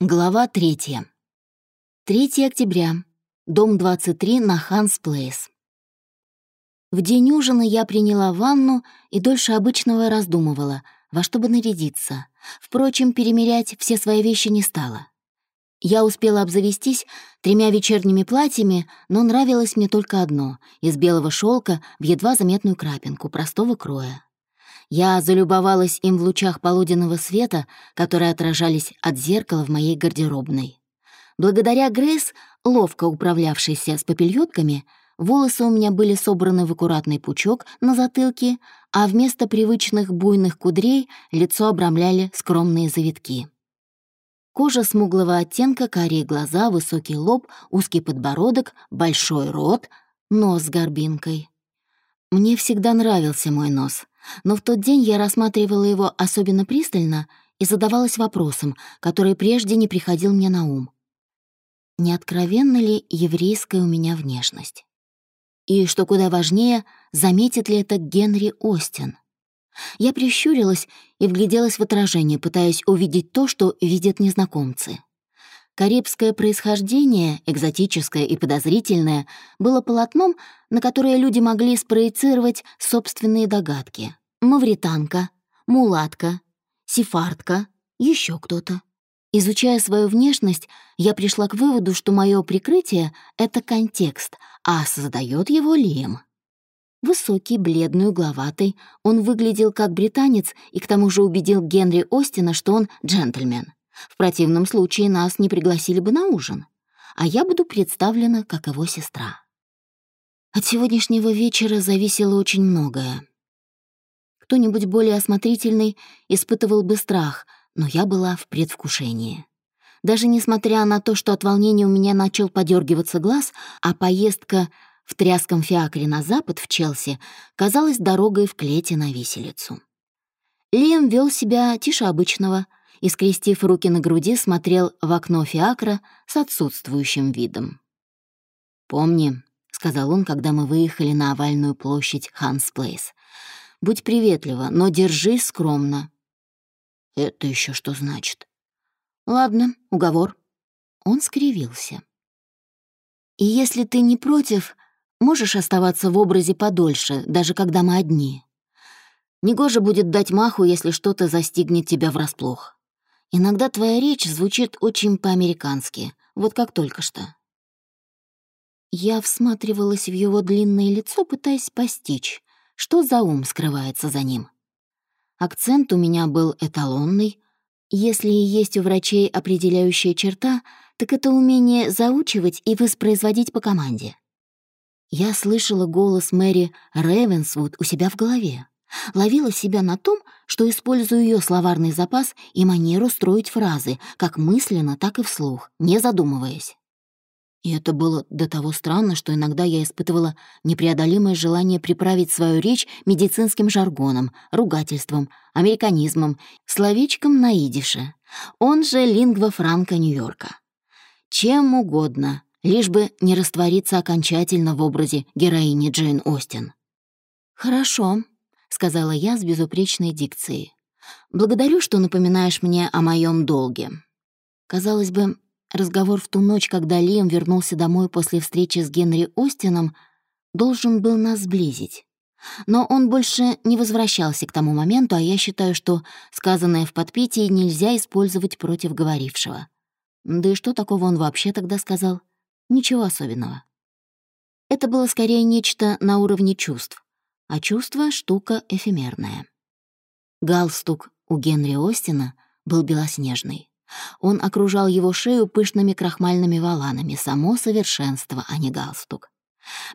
Глава третья. 3 октября. Дом 23 на Ханс Плейс. В день ужина я приняла ванну и дольше обычного раздумывала, во что бы нарядиться. Впрочем, перемерять все свои вещи не стала. Я успела обзавестись тремя вечерними платьями, но нравилось мне только одно — из белого шелка в едва заметную крапинку, простого кроя. Я залюбовалась им в лучах полуденного света, которые отражались от зеркала в моей гардеробной. Благодаря Грейс, ловко управлявшейся с попельотками, волосы у меня были собраны в аккуратный пучок на затылке, а вместо привычных буйных кудрей лицо обрамляли скромные завитки. Кожа смуглого оттенка, карие глаза, высокий лоб, узкий подбородок, большой рот, нос с горбинкой. Мне всегда нравился мой нос — но в тот день я рассматривала его особенно пристально и задавалась вопросом, который прежде не приходил мне на ум. Не откровенна ли еврейская у меня внешность? И, что куда важнее, заметит ли это Генри Остин? Я прищурилась и вгляделась в отражение, пытаясь увидеть то, что видят незнакомцы. Карибское происхождение, экзотическое и подозрительное, было полотном, на которое люди могли спроецировать собственные догадки. Мавританка, мулатка, сефардка, еще кто-то. Изучая свою внешность, я пришла к выводу, что мое прикрытие — это контекст, а создает его Лием. Высокий, бледный, угловатый, он выглядел как британец и к тому же убедил Генри Остина, что он джентльмен. В противном случае нас не пригласили бы на ужин, а я буду представлена как его сестра. От сегодняшнего вечера зависело очень многое. Кто-нибудь более осмотрительный испытывал бы страх, но я была в предвкушении. Даже несмотря на то, что от волнения у меня начал подергиваться глаз, а поездка в тряском фиакре на запад, в Челси, казалась дорогой в клете на виселицу. Лиам вел себя тише обычного, и, скрестив руки на груди, смотрел в окно фиакра с отсутствующим видом. «Помни», — сказал он, когда мы выехали на овальную площадь Ханс Плейс, «будь приветлива, но держись скромно». «Это еще что значит?» «Ладно, уговор». Он скривился. «И если ты не против, можешь оставаться в образе подольше, даже когда мы одни. Негоже будет дать маху, если что-то застигнет тебя врасплох. Иногда твоя речь звучит очень по-американски, вот как только что». Я всматривалась в его длинное лицо, пытаясь постичь, что за ум скрывается за ним. Акцент у меня был эталонный. Если и есть у врачей определяющая черта, так это умение заучивать и воспроизводить по команде. Я слышала голос Мэри Ревенсвуд у себя в голове. Ловила себя на том, что использую ее словарный запас и манеру строить фразы, как мысленно, так и вслух, не задумываясь. И это было до того странно, что иногда я испытывала непреодолимое желание приправить свою речь медицинским жаргоном, ругательством, американизмом, словечком на идише, он же лингва франка Нью-Йорка. Чем угодно, лишь бы не раствориться окончательно в образе героини Джейн Остин. «Хорошо», — сказала я с безупречной дикцией. «Благодарю, что напоминаешь мне о моем долге». Казалось бы, разговор в ту ночь, когда Лиам вернулся домой после встречи с Генри Остином, должен был нас сблизить. Но он больше не возвращался к тому моменту, а я считаю, что сказанное в подпитии нельзя использовать против говорившего. Да и что такого он вообще тогда сказал? Ничего особенного. Это было скорее нечто на уровне чувств а чувство — штука эфемерная. Галстук у Генри Остина был белоснежный. Он окружал его шею пышными крахмальными воланами, само совершенство, а не галстук.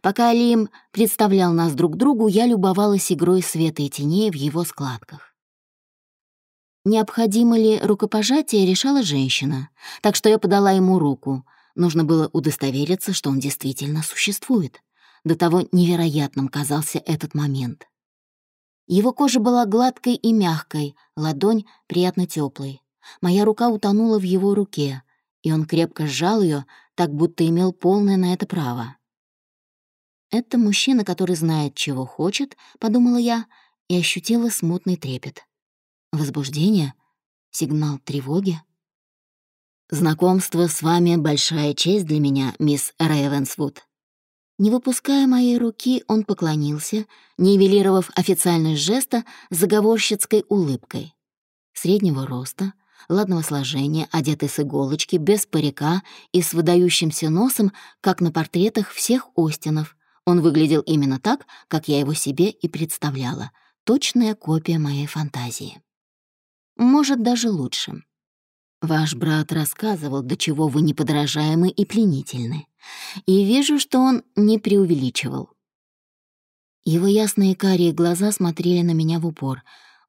Пока Лим представлял нас друг другу, я любовалась игрой света и теней в его складках. Необходимо ли рукопожатие, решала женщина, так что я подала ему руку. Нужно было удостовериться, что он действительно существует. До того невероятным казался этот момент. Его кожа была гладкой и мягкой, ладонь приятно теплой. Моя рука утонула в его руке, и он крепко сжал ее, так будто имел полное на это право. «Это мужчина, который знает, чего хочет», — подумала я и ощутила смутный трепет. Возбуждение? Сигнал тревоги? «Знакомство с вами — большая честь для меня, мисс Рейвенсвуд». Не выпуская моей руки, он поклонился, нивелировав официальность жеста заговорщицкой улыбкой. Среднего роста, ладного сложения, одетый с иголочки, без парика и с выдающимся носом, как на портретах всех Остинов. Он выглядел именно так, как я его себе и представляла. Точная копия моей фантазии. Может, даже лучше. Ваш брат рассказывал, до чего вы неподражаемы и пленительны. И вижу, что он не преувеличивал. Его ясные карие глаза смотрели на меня в упор.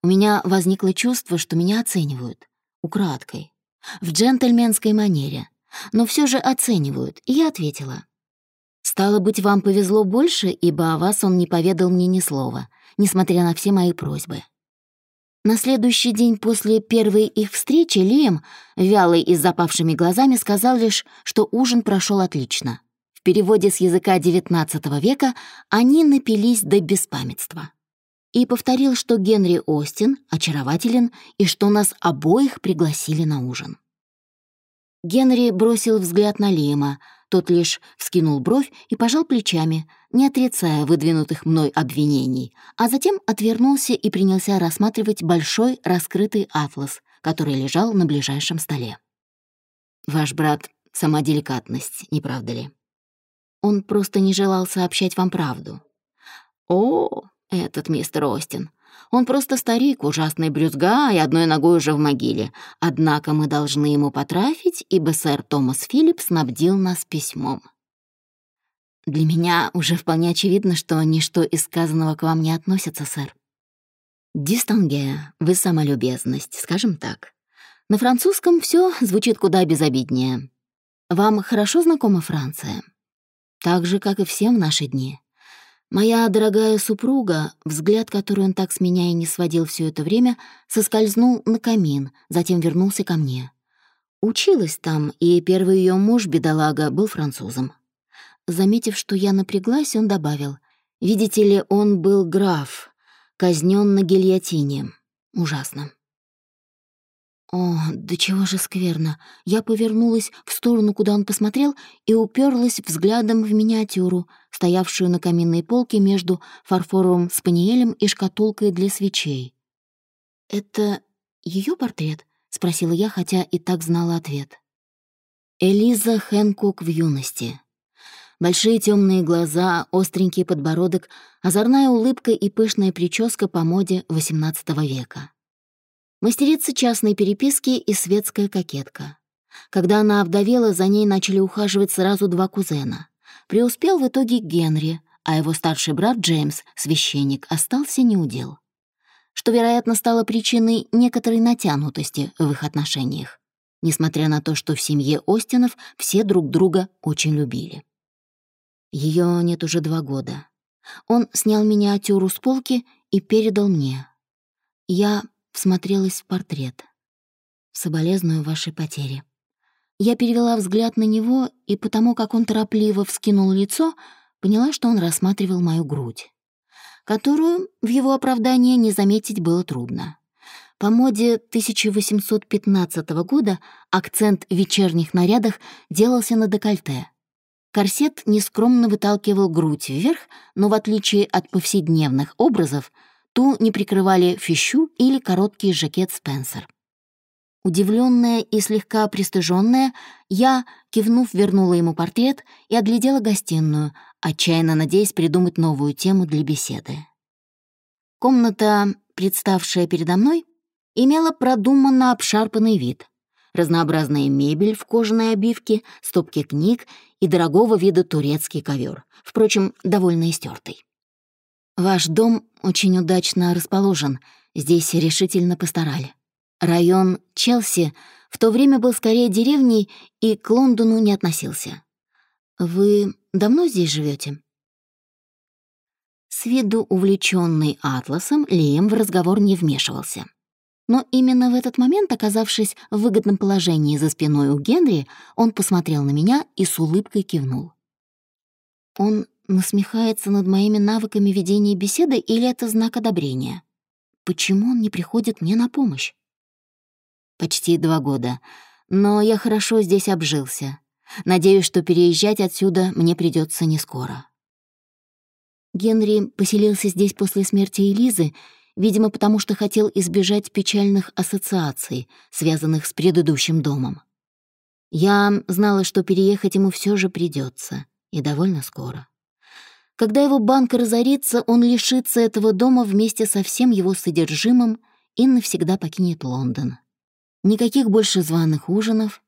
У меня возникло чувство, что меня оценивают украдкой, в джентльменской манере, но все же оценивают, и я ответила. «Стало быть, вам повезло больше, ибо о вас он не поведал мне ни слова, несмотря на все мои просьбы». На следующий день после первой их встречи Лием, вялый и с запавшими глазами, сказал лишь, что ужин прошел отлично. В переводе с языка XIX века они напились до беспамятства и повторил, что Генри Остин очарователен и что нас обоих пригласили на ужин. Генри бросил взгляд на Лима, тот лишь вскинул бровь и пожал плечами, не отрицая выдвинутых мной обвинений, а затем отвернулся и принялся рассматривать большой раскрытый атлас, который лежал на ближайшем столе. «Ваш брат — сама деликатность, не правда ли? Он просто не желал сообщать вам правду». «О, этот мистер Остин. Он просто старик, ужасный брюзга и одной ногой уже в могиле. Однако мы должны ему потрафить, ибо сэр Томас Филлип снабдил нас письмом. Для меня уже вполне очевидно, что ничто из сказанного к вам не относится, сэр. Дистанге, вы сама любезность, скажем так. На французском все звучит куда безобиднее. Вам хорошо знакома Франция? Так же, как и всем в наши дни. Моя дорогая супруга, взгляд, который он так с меня и не сводил все это время, соскользнул на камин, затем вернулся ко мне. Училась там, и первый ее муж, бедолага, был французом. Заметив, что я напряглась, он добавил, «Видите ли, он был граф, казнен на гильотине. Ужасно». О, да чего же скверно. Я повернулась в сторону, куда он посмотрел, и уперлась взглядом в миниатюру, стоявшую на каминной полке между фарфоровым спаниелем и шкатулкой для свечей. «Это ее портрет?» — спросила я, хотя и так знала ответ. Элиза Хэнкок в юности. Большие темные глаза, остренький подбородок, озорная улыбка и пышная прическа по моде XVIII века. Мастерица частной переписки и светская кокетка. Когда она овдовела, за ней начали ухаживать сразу два кузена. Преуспел в итоге Генри, а его старший брат Джеймс, священник, остался неудел. Что, вероятно, стало причиной некоторой натянутости в их отношениях, несмотря на то, что в семье Остинов все друг друга очень любили. Ее нет уже два года. Он снял миниатюру с полки и передал мне. Я всмотрелась в портрет. «Соболезную вашей потере». Я перевела взгляд на него, и потому как он торопливо вскинул лицо, поняла, что он рассматривал мою грудь, которую в его оправдании не заметить было трудно. По моде 1815 года акцент в вечерних нарядах делался на декольте. Корсет нескромно выталкивал грудь вверх, но в отличие от повседневных образов — Ту не прикрывали фищу или короткий жакет Спенсер. Удивленная и слегка пристыженная, я, кивнув, вернула ему портрет и оглядела гостиную, отчаянно надеясь придумать новую тему для беседы. Комната, представшая передо мной, имела продуманно обшарпанный вид. Разнообразная мебель в кожаной обивке, стопки книг и дорогого вида турецкий ковер, впрочем, довольно истертый. Ваш дом очень удачно расположен, здесь решительно постарали. Район Челси в то время был скорее деревней и к Лондону не относился. Вы давно здесь живете? С виду увлеченный атласом, Лием в разговор не вмешивался. Но именно в этот момент, оказавшись в выгодном положении за спиной у Генри, он посмотрел на меня и с улыбкой кивнул. Он насмехается над моими навыками ведения беседы или это знак одобрения? Почему он не приходит мне на помощь? Почти два года. Но я хорошо здесь обжился. Надеюсь, что переезжать отсюда мне придется не скоро. Генри поселился здесь после смерти Элизы, видимо, потому что хотел избежать печальных ассоциаций, связанных с предыдущим домом. Я знала, что переехать ему все же придется, и довольно скоро. Когда его банк разорится, он лишится этого дома вместе со всем его содержимым и навсегда покинет Лондон. Никаких больше званых ужинов,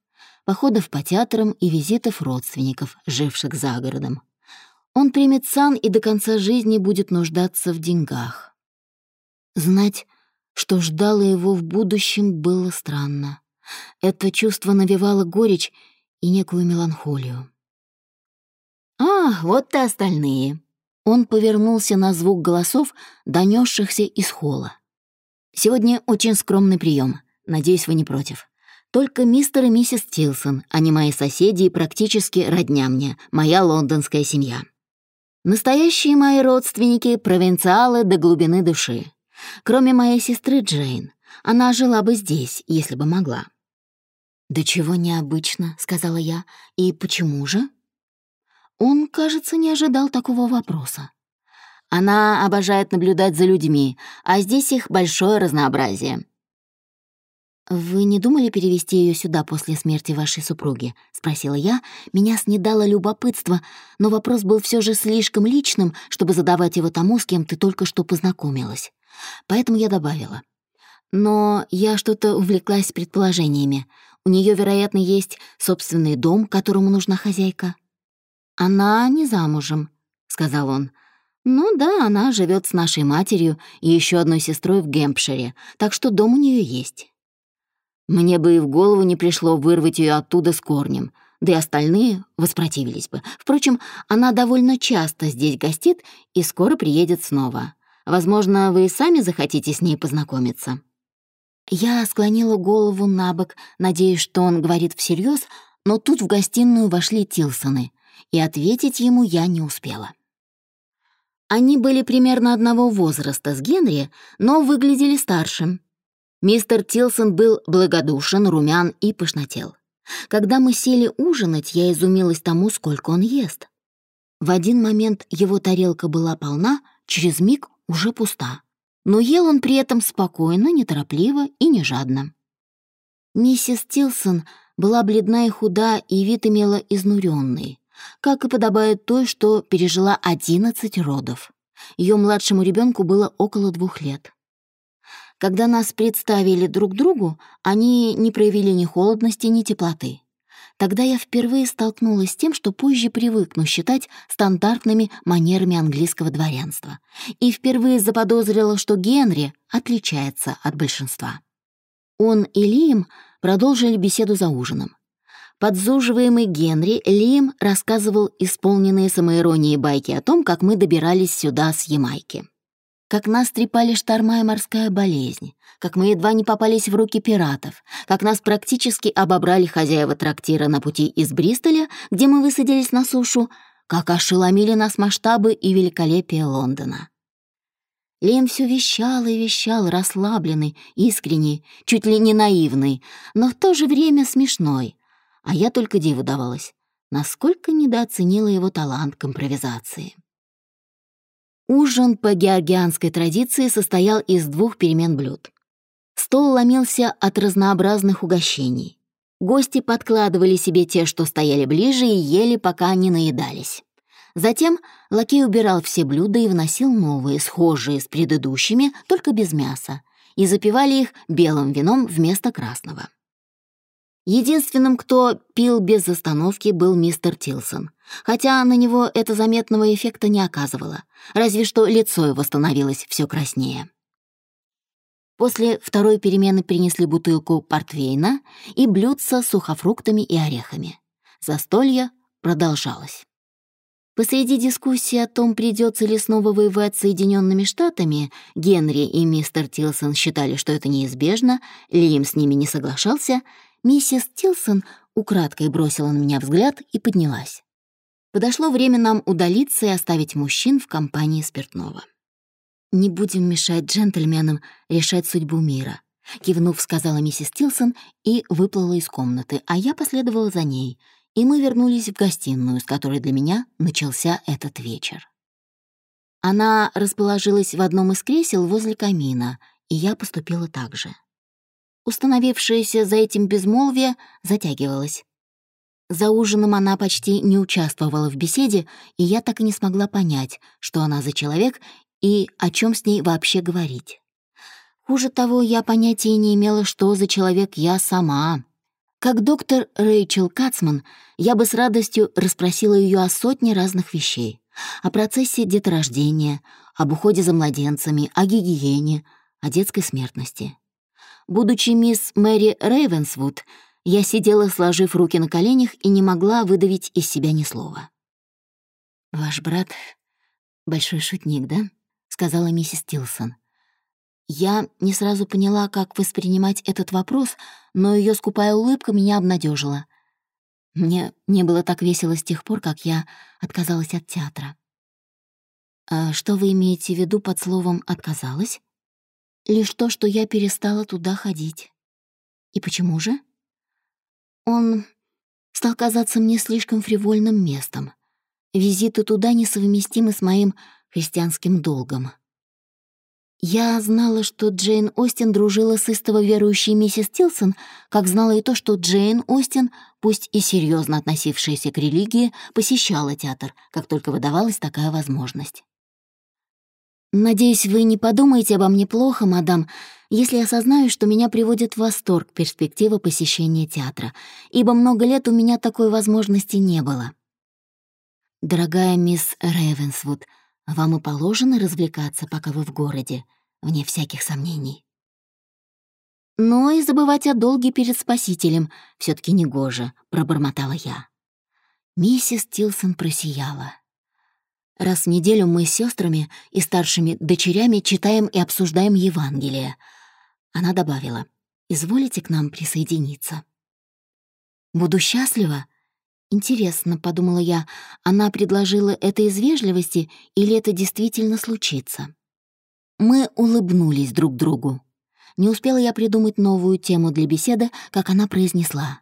походов по театрам и визитов родственников, живших за городом. Он примет сан и до конца жизни будет нуждаться в деньгах. Знать, что ждало его в будущем, было странно. Это чувство навевало горечь и некую меланхолию. «А, вот и остальные!» Он повернулся на звук голосов, донесшихся из холла. «Сегодня очень скромный прием. Надеюсь, вы не против. Только мистер и миссис Тилсон, они мои соседи и практически родня мне, моя лондонская семья. Настоящие мои родственники — провинциалы до глубины души. Кроме моей сестры Джейн. Она жила бы здесь, если бы могла». «Да чего необычно», — сказала я. «И почему же?» Он, кажется, не ожидал такого вопроса. Она обожает наблюдать за людьми, а здесь их большое разнообразие. «Вы не думали перевести ее сюда после смерти вашей супруги?» — спросила я. Меня снедало любопытство, но вопрос был все же слишком личным, чтобы задавать его тому, с кем ты только что познакомилась. Поэтому я добавила. Но я что-то увлеклась предположениями. У нее, вероятно, есть собственный дом, которому нужна хозяйка. «Она не замужем», — сказал он. «Ну да, она живет с нашей матерью и еще одной сестрой в Гэмпшире, так что дом у нее есть». Мне бы и в голову не пришло вырвать ее оттуда с корнем, да и остальные воспротивились бы. Впрочем, она довольно часто здесь гостит и скоро приедет снова. Возможно, вы и сами захотите с ней познакомиться». Я склонила голову на бок, надеясь, что он говорит всерьез, но тут в гостиную вошли Тилсоны — и ответить ему я не успела. Они были примерно одного возраста с Генри, но выглядели старше. Мистер Тилсон был благодушен, румян и пышнотел. Когда мы сели ужинать, я изумилась тому, сколько он ест. В один момент его тарелка была полна, через миг уже пуста. Но ел он при этом спокойно, неторопливо и не жадно. Миссис Тилсон была бледна и худа, и вид имела изнуренный как и подобает той, что пережила 11 родов. Ее младшему ребенку было около двух лет. Когда нас представили друг другу, они не проявили ни холодности, ни теплоты. Тогда я впервые столкнулась с тем, что позже привыкну считать стандартными манерами английского дворянства, и впервые заподозрила, что Генри отличается от большинства. Он и Лим продолжили беседу за ужином. Подзуживаемый Генри, Лим рассказывал исполненные самоиронии байки о том, как мы добирались сюда с Ямайки. Как нас трепали шторма и морская болезнь, как мы едва не попались в руки пиратов, как нас практически обобрали хозяева трактира на пути из Бристоля, где мы высадились на сушу, как ошеломили нас масштабы и великолепие Лондона. Лем все вещал и вещал, расслабленный, искренний, чуть ли не наивный, но в то же время смешной, а я только диву давалась, насколько недооценила его талант к импровизации. Ужин по георгианской традиции состоял из двух перемен блюд. Стол ломился от разнообразных угощений. Гости подкладывали себе те, что стояли ближе, и ели, пока не наедались. Затем лакей убирал все блюда и вносил новые, схожие с предыдущими, только без мяса, и запивали их белым вином вместо красного. Единственным, кто пил без остановки, был мистер Тилсон, хотя на него это заметного эффекта не оказывало, разве что лицо его становилось все краснее. После второй перемены принесли бутылку портвейна и блюдца с сухофруктами и орехами. Застолье продолжалось. Посреди дискуссии о том, придется ли снова воевать с Соединенными Штатами, Генри и мистер Тилсон считали, что это неизбежно, Лим с ними не соглашался — Миссис Тилсон украдкой бросила на меня взгляд и поднялась. Подошло время нам удалиться и оставить мужчин в компании спиртного. «Не будем мешать джентльменам решать судьбу мира», Кивнув, сказала миссис Тилсон и выплыла из комнаты, а я последовала за ней, и мы вернулись в гостиную, с которой для меня начался этот вечер. Она расположилась в одном из кресел возле камина, и я поступила так же. Установившееся за этим безмолвие затягивалось. За ужином она почти не участвовала в беседе, и я так и не смогла понять, что она за человек и о чем с ней вообще говорить. Хуже того, я понятия не имела, что за человек я сама. Как доктор Рэйчел Кацман, я бы с радостью расспросила ее о сотне разных вещей. О процессе деторождения, об уходе за младенцами, о гигиене, о детской смертности. Будучи мисс Мэри Рейвенсвуд, я сидела, сложив руки на коленях, и не могла выдавить из себя ни слова. «Ваш брат — большой шутник, да?» — сказала миссис Тилсон. Я не сразу поняла, как воспринимать этот вопрос, но ее скупая улыбка меня обнадежила. Мне не было так весело с тех пор, как я отказалась от театра. «А что вы имеете в виду под словом «отказалась»?» «Лишь то, что я перестала туда ходить». «И почему же?» «Он стал казаться мне слишком фривольным местом. Визиты туда несовместимы с моим христианским долгом». Я знала, что Джейн Остин дружила с истово верующей миссис Тилсон, как знала и то, что Джейн Остин, пусть и серьезно относившаяся к религии, посещала театр, как только выдавалась такая возможность. «Надеюсь, вы не подумаете обо мне плохо, мадам, если осознаю, что меня приводит в восторг перспектива посещения театра, ибо много лет у меня такой возможности не было». «Дорогая мисс Рейвенсвуд», вам и положено развлекаться, пока вы в городе, вне всяких сомнений. Но и забывать о долге перед спасителем все таки негоже, пробормотала я. Миссис Тилсон просияла. Раз в неделю мы с сестрами и старшими дочерями читаем и обсуждаем Евангелие. Она добавила, «Изволите к нам присоединиться». «Буду счастлива», Интересно, подумала я, она предложила это из вежливости или это действительно случится? Мы улыбнулись друг другу. Не успела я придумать новую тему для беседы, как она произнесла.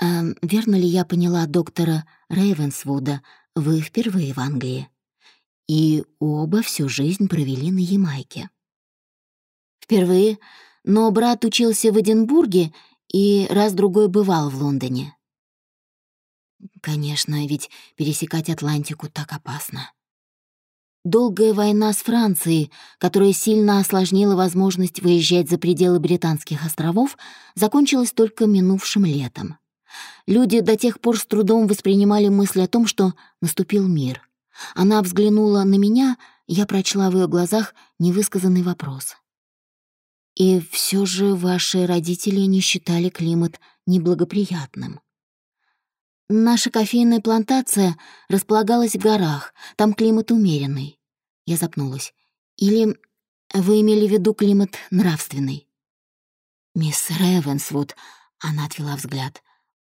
«А верно ли я поняла доктора Рейвенсвуда, вы впервые в Англии? И оба всю жизнь провели на Ямайке». «Впервые, но брат учился в Эдинбурге и раз-другой бывал в Лондоне. Конечно, ведь пересекать Атлантику так опасно. Долгая война с Францией, которая сильно осложнила возможность выезжать за пределы Британских островов, закончилась только минувшим летом. Люди до тех пор с трудом воспринимали мысль о том, что наступил мир. Она взглянула на меня, я прочла в ее глазах невысказанный вопрос. «И все же ваши родители не считали климат неблагоприятным?» Наша кофейная плантация располагалась в горах, там климат умеренный. Я запнулась. Или вы имели в виду климат нравственный? Мисс Ревенсвуд, она отвела взгляд.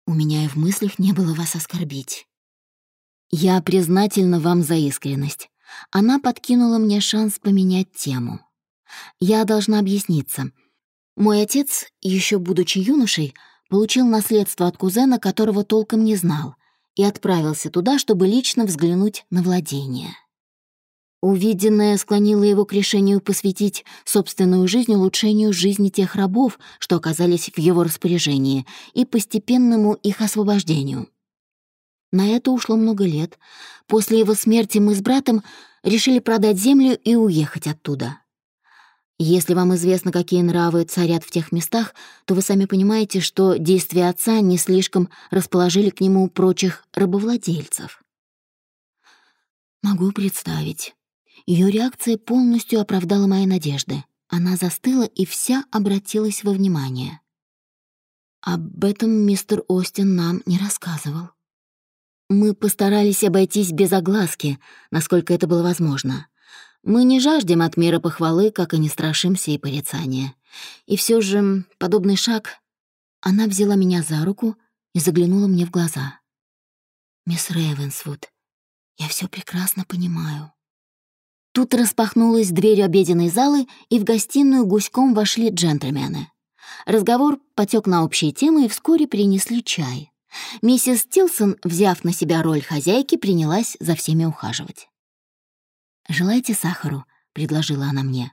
У меня и в мыслях не было вас оскорбить. Я признательна вам за искренность. Она подкинула мне шанс поменять тему. Я должна объясниться. Мой отец, еще будучи юношей, получил наследство от кузена, которого толком не знал, и отправился туда, чтобы лично взглянуть на владение. Увиденное склонило его к решению посвятить собственную жизнь улучшению жизни тех рабов, что оказались в его распоряжении, и постепенному их освобождению. На это ушло много лет. После его смерти мы с братом решили продать землю и уехать оттуда. Если вам известно, какие нравы царят в тех местах, то вы сами понимаете, что действия отца не слишком расположили к нему прочих рабовладельцев. Могу представить. Ее реакция полностью оправдала мои надежды. Она застыла и вся обратилась во внимание. Об этом мистер Остин нам не рассказывал. Мы постарались обойтись без огласки, насколько это было возможно. Мы не жаждем от мира похвалы, как и не страшимся и порицания. И все же подобный шаг... Она взяла меня за руку и заглянула мне в глаза. «Мисс Рейвенсвуд, я все прекрасно понимаю. Тут распахнулась дверь обеденной залы, и в гостиную гуськом вошли джентльмены. Разговор потек на общие темы, и вскоре принесли чай. Миссис Тилсон, взяв на себя роль хозяйки, принялась за всеми ухаживать. «Желаете сахару?» — предложила она мне.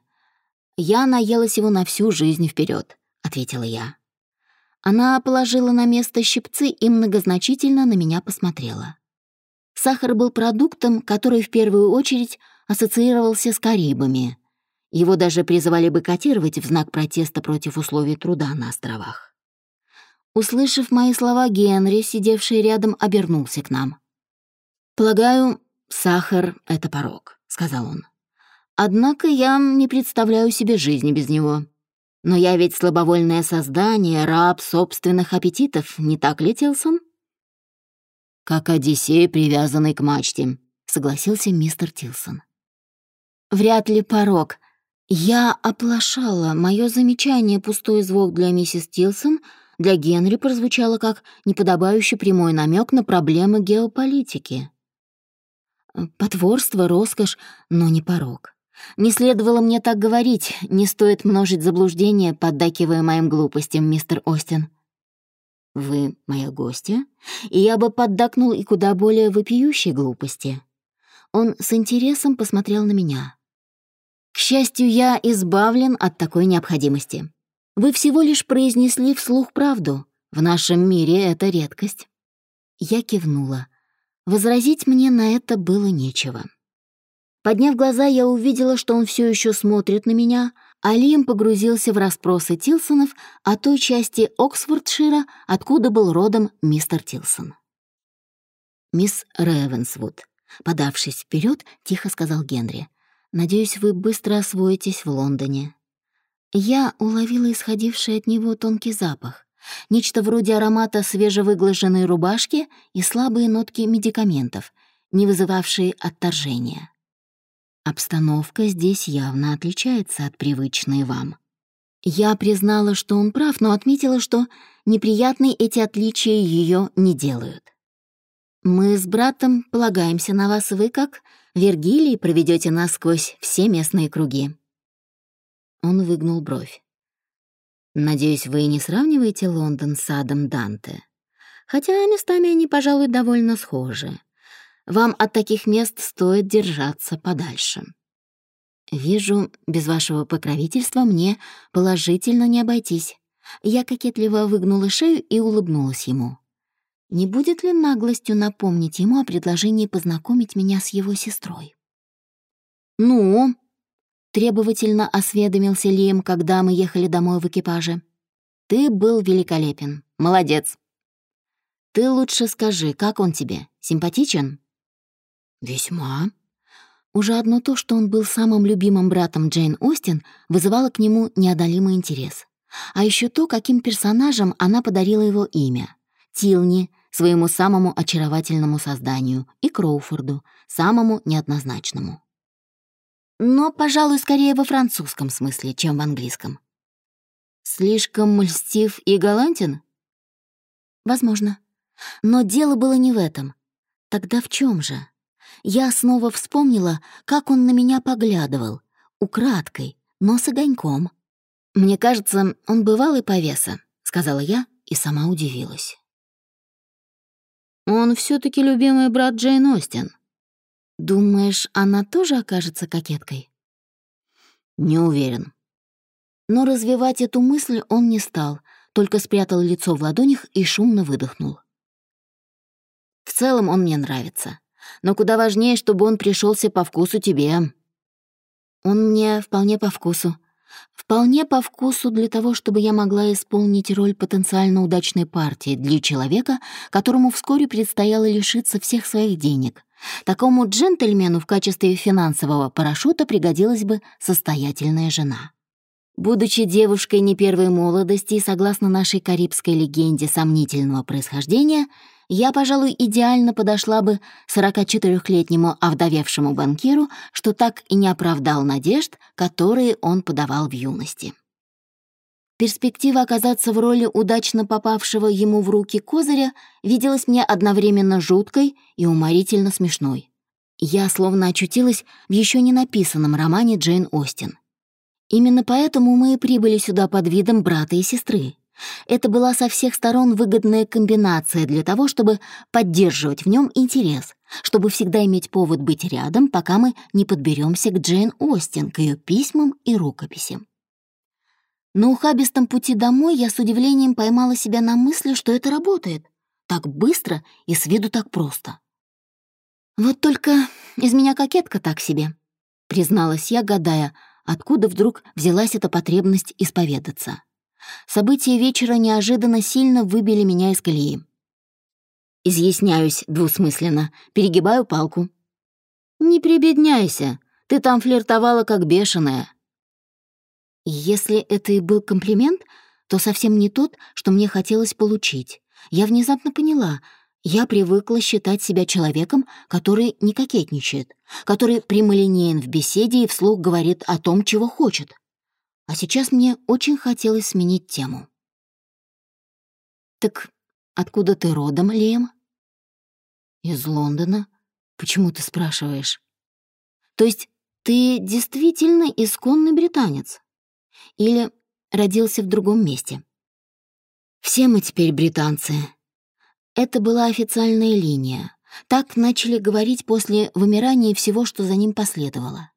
«Я наелась его на всю жизнь вперед, ответила я. Она положила на место щипцы и многозначительно на меня посмотрела. Сахар был продуктом, который в первую очередь ассоциировался с Карибами. Его даже призывали бойкотировать в знак протеста против условий труда на островах. Услышав мои слова, Генри, сидевший рядом, обернулся к нам. «Полагаю, сахар — это порог», — сказал он. «Однако я не представляю себе жизни без него. Но я ведь слабовольное создание, раб собственных аппетитов, не так ли, Тилсон?» «Как Одиссей, привязанный к мачте», — согласился мистер Тилсон. «Вряд ли порог. Я оплошала. Мое замечание пустой звук для миссис Тилсон для Генри прозвучало как неподобающий прямой намек на проблемы геополитики. Потворство, роскошь, но не порог. Не следовало мне так говорить, не стоит множить заблуждения, поддакивая моим глупостям, мистер Остин. Вы моя гостья, и я бы поддакнул и куда более вопиющей глупости. Он с интересом посмотрел на меня. К счастью, я избавлен от такой необходимости. Вы всего лишь произнесли вслух правду. В нашем мире это редкость. Я кивнула. Возразить мне на это было нечего. Подняв глаза, я увидела, что он все еще смотрит на меня — Алим погрузился в расспросы Тилсонов о той части Оксфордшира, откуда был родом мистер Тилсон. «Мисс Ревенсвуд», подавшись вперед, тихо сказал Генри, «надеюсь, вы быстро освоитесь в Лондоне». Я уловила исходивший от него тонкий запах, нечто вроде аромата свежевыглаженной рубашки и слабые нотки медикаментов, не вызывавшие отторжения. Обстановка здесь явно отличается от привычной вам. Я признала, что он прав, но отметила, что неприятные эти отличия ее не делают. Мы с братом полагаемся на вас, вы как Вергилий проведете нас сквозь все местные круги. Он выгнул бровь. Надеюсь, вы не сравниваете Лондон с садом Данте. Хотя местами они, пожалуй, довольно схожи. Вам от таких мест стоит держаться подальше. Вижу, без вашего покровительства мне положительно не обойтись. Я кокетливо выгнула шею и улыбнулась ему. Не будет ли наглостью напомнить ему о предложении познакомить меня с его сестрой? «Ну?» — требовательно осведомился Лием, когда мы ехали домой в экипаже. «Ты был великолепен. Молодец. Ты лучше скажи, как он тебе? Симпатичен?» «Весьма». Уже одно то, что он был самым любимым братом Джейн Остин, вызывало к нему неодолимый интерес. А еще то, каким персонажем она подарила его имя. Тилни, своему самому очаровательному созданию, и Кроуфорду, самому неоднозначному. Но, пожалуй, скорее во французском смысле, чем в английском. Слишком льстив и галантен? Возможно. Но дело было не в этом. Тогда в чем же? я снова вспомнила, как он на меня поглядывал, украдкой, но с огоньком. «Мне кажется, он бывалый повеса», — сказала я и сама удивилась. «Он все таки любимый брат Джейн Остин. Думаешь, она тоже окажется кокеткой?» «Не уверен». Но развивать эту мысль он не стал, только спрятал лицо в ладонях и шумно выдохнул. «В целом он мне нравится но куда важнее, чтобы он пришелся по вкусу тебе. Он мне вполне по вкусу. Вполне по вкусу для того, чтобы я могла исполнить роль потенциально удачной партии для человека, которому вскоре предстояло лишиться всех своих денег. Такому джентльмену в качестве финансового парашюта пригодилась бы состоятельная жена. Будучи девушкой не первой молодости и согласно нашей карибской легенде сомнительного происхождения, я, пожалуй, идеально подошла бы 44-летнему овдовевшему банкиру, что так и не оправдал надежд, которые он подавал в юности. Перспектива оказаться в роли удачно попавшего ему в руки козыря виделась мне одновременно жуткой и уморительно смешной. Я словно очутилась в еще не написанном романе Джейн Остин. Именно поэтому мы и прибыли сюда под видом брата и сестры. Это была со всех сторон выгодная комбинация для того, чтобы поддерживать в нем интерес, чтобы всегда иметь повод быть рядом, пока мы не подберемся к Джейн Остин, к ее письмам и рукописям. На ухабистом пути домой я с удивлением поймала себя на мысли, что это работает. Так быстро и с виду так просто. «Вот только из меня кокетка так себе», — призналась я, гадая, откуда вдруг взялась эта потребность исповедаться. События вечера неожиданно сильно выбили меня из колеи. Изъясняюсь двусмысленно, перегибаю палку. «Не прибедняйся, ты там флиртовала как бешеная». Если это и был комплимент, то совсем не тот, что мне хотелось получить. Я внезапно поняла, я привыкла считать себя человеком, который не кокетничает, который прямолинеен в беседе и вслух говорит о том, чего хочет. А сейчас мне очень хотелось сменить тему. «Так откуда ты родом, Лем?» «Из Лондона. Почему ты спрашиваешь?» «То есть ты действительно исконный британец? Или родился в другом месте?» «Все мы теперь британцы», это была официальная линия. Так начали говорить после вымирания всего, что за ним последовало.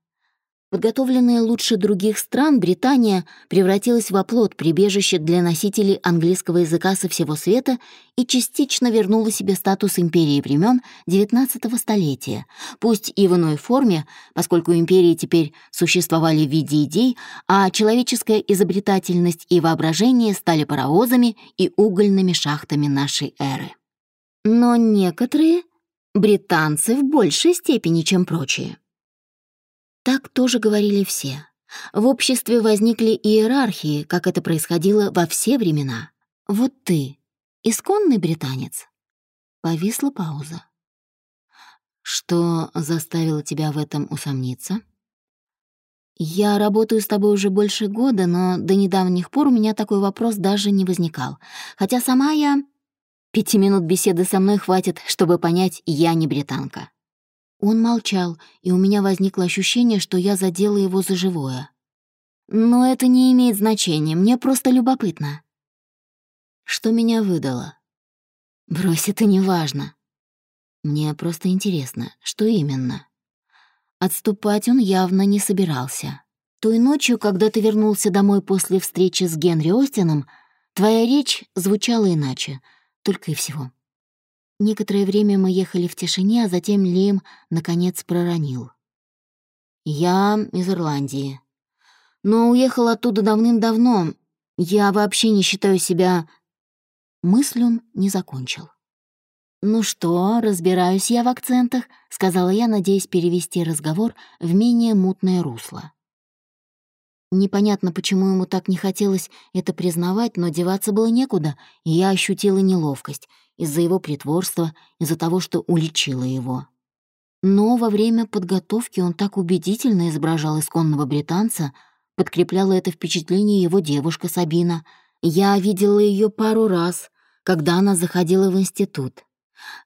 Подготовленная лучше других стран, Британия превратилась в оплот, прибежище для носителей английского языка со всего света и частично вернула себе статус империи времен XIX столетия, пусть и в иной форме, поскольку империи теперь существовали в виде идей, а человеческая изобретательность и воображение стали паровозами и угольными шахтами нашей эры. Но некоторые — британцы в большей степени, чем прочие. Так тоже говорили все. В обществе возникли иерархии, как это происходило во все времена. Вот ты, исконный британец. Повисла пауза. Что заставило тебя в этом усомниться? Я работаю с тобой уже больше года, но до недавних пор у меня такой вопрос даже не возникал. Хотя сама я Пяти минут беседы со мной хватит, чтобы понять, я не британка». Он молчал, и у меня возникло ощущение, что я задела его за живое. Но это не имеет значения, мне просто любопытно. Что меня выдало? Брось, это не важно. Мне просто интересно, что именно. Отступать он явно не собирался. Той ночью, когда ты вернулся домой после встречи с Генри Остином, твоя речь звучала иначе — только и всего. Некоторое время мы ехали в тишине, а затем Лим, наконец, проронил. «Я из Ирландии. Но уехал оттуда давным-давно. Я вообще не считаю себя...» Мысль он не закончил. «Ну что, разбираюсь я в акцентах», — сказала я, надеясь перевести разговор в менее мутное русло. Непонятно, почему ему так не хотелось это признавать, но деваться было некуда, и я ощутила неловкость из-за его притворства, из-за того, что уличила его. Но во время подготовки он так убедительно изображал исконного британца, подкрепляла это впечатление его девушка Сабина. Я видела ее пару раз, когда она заходила в институт.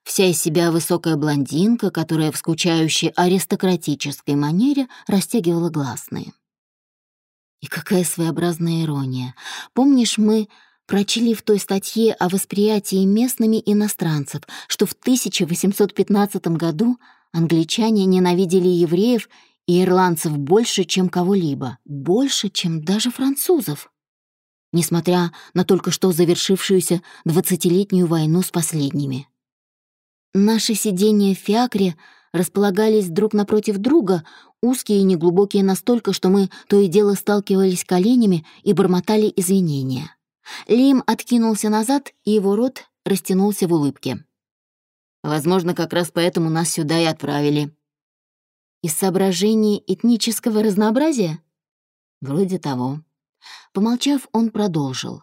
Вся из себя высокая блондинка, которая в скучающей аристократической манере растягивала гласные. И какая своеобразная ирония. Помнишь, мы прочли в той статье о восприятии местными иностранцев, что в 1815 году англичане ненавидели евреев и ирландцев больше, чем кого-либо, больше, чем даже французов. Несмотря на только что завершившуюся двадцатилетнюю войну с последними. Наши сидения в Фиакре располагались друг напротив друга, узкие и неглубокие настолько, что мы то и дело сталкивались коленями и бормотали извинения. Лим откинулся назад, и его рот растянулся в улыбке. «Возможно, как раз поэтому нас сюда и отправили». «Из соображений этнического разнообразия?» «Вроде того». Помолчав, он продолжил.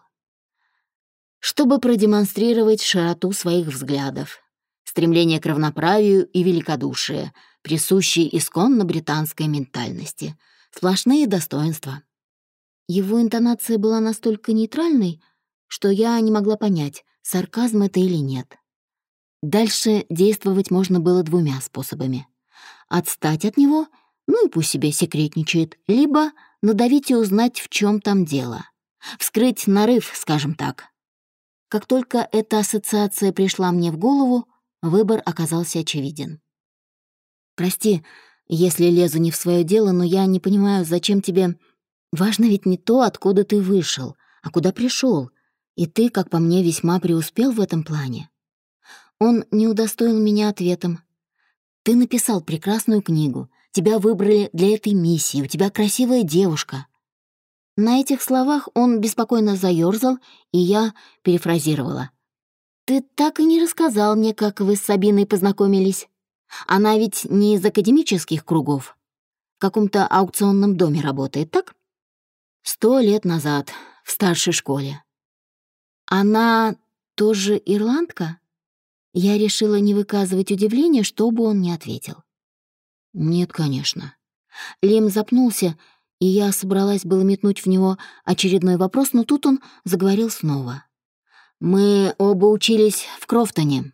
«Чтобы продемонстрировать широту своих взглядов, стремление к равноправию и великодушие — присущие исконно британской ментальности. Сплошные достоинства. Его интонация была настолько нейтральной, что я не могла понять, сарказм это или нет. Дальше действовать можно было двумя способами. отстать от него, ну и пусть себе секретничает, либо надавить и узнать, в чем там дело. Вскрыть нарыв, скажем так. Как только эта ассоциация пришла мне в голову, выбор оказался очевиден. «Прости, если лезу не в свое дело, но я не понимаю, зачем тебе... Важно ведь не то, откуда ты вышел, а куда пришел. И ты, как по мне, весьма преуспел в этом плане. Он не удостоил меня ответом. Ты написал прекрасную книгу, тебя выбрали для этой миссии, у тебя красивая девушка. На этих словах он беспокойно заёрзал, и я перефразировала. «Ты так и не рассказал мне, как вы с Сабиной познакомились. Она ведь не из академических кругов. В каком-то аукционном доме работает, так?» «Сто лет назад, в старшей школе». «Она тоже ирландка?» Я решила не выказывать удивления, чтобы он не ответил. «Нет, конечно». Лем запнулся, и я собралась было метнуть в него очередной вопрос, но тут он заговорил снова. «Мы оба учились в Крофтоне».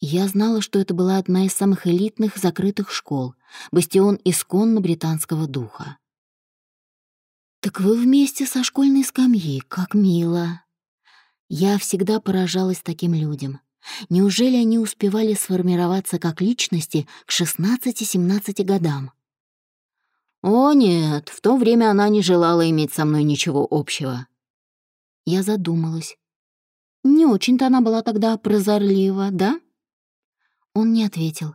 Я знала, что это была одна из самых элитных закрытых школ, бастион исконно британского духа. «Так вы вместе со школьной скамьи, как мило!» Я всегда поражалась таким людям. Неужели они успевали сформироваться как личности к 16-17 годам? «О, нет, в то время она не желала иметь со мной ничего общего». Я задумалась. Не очень-то она была тогда прозорлива, да? Он не ответил.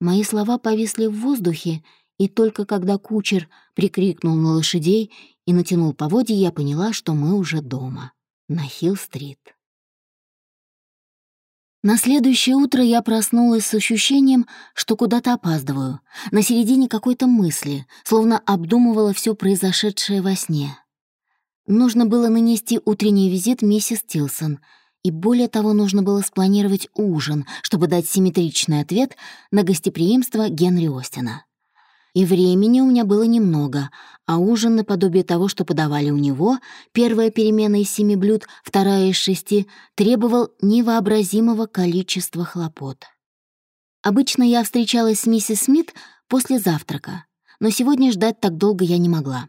Мои слова повисли в воздухе, и только когда кучер прикрикнул на лошадей и натянул поводья, я поняла, что мы уже дома, на Хилл-стрит. На следующее утро я проснулась с ощущением, что куда-то опаздываю, на середине какой-то мысли, словно обдумывала все произошедшее во сне. Нужно было нанести утренний визит миссис Тилсон, и более того, нужно было спланировать ужин, чтобы дать симметричный ответ на гостеприимство Генри Остина. И времени у меня было немного, а ужин наподобие того, что подавали у него, первая перемена из семи блюд, вторая из шести, требовал невообразимого количества хлопот. Обычно я встречалась с миссис Смит после завтрака, но сегодня ждать так долго я не могла.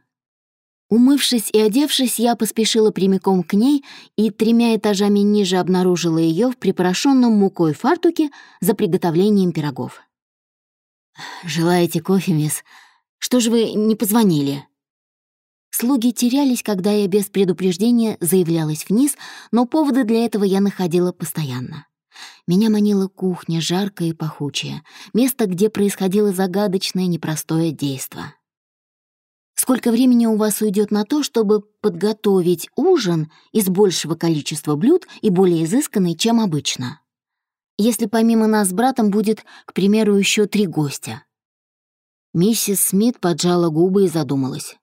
Умывшись и одевшись, я поспешила прямиком к ней и тремя этажами ниже обнаружила ее в припорошенном мукой фартуке за приготовлением пирогов. «Желаете кофе, мисс? Что же вы не позвонили?» Слуги терялись, когда я без предупреждения заявлялась вниз, но поводы для этого я находила постоянно. Меня манила кухня, жаркая и пахучая, место, где происходило загадочное непростое действо. Сколько времени у вас уйдет на то, чтобы подготовить ужин из большего количества блюд и более изысканный, чем обычно? Если помимо нас с братом будет, к примеру, еще три гостя. Миссис Смит поджала губы и задумалась.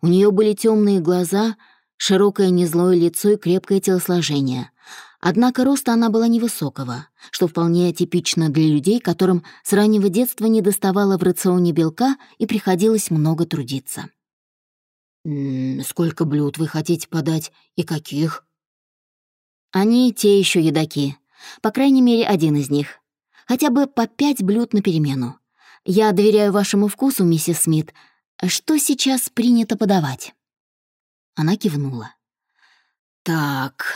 У нее были темные глаза, широкое незлое лицо и крепкое телосложение. Однако роста она была невысокого, что вполне атипично для людей, которым с раннего детства не доставало в рационе белка и приходилось много трудиться. «М -м, «Сколько блюд вы хотите подать и каких?» «Они те еще едаки», по крайней мере, один из них. Хотя бы по пять блюд на перемену. Я доверяю вашему вкусу, миссис Смит. Что сейчас принято подавать?» Она кивнула. «Так...»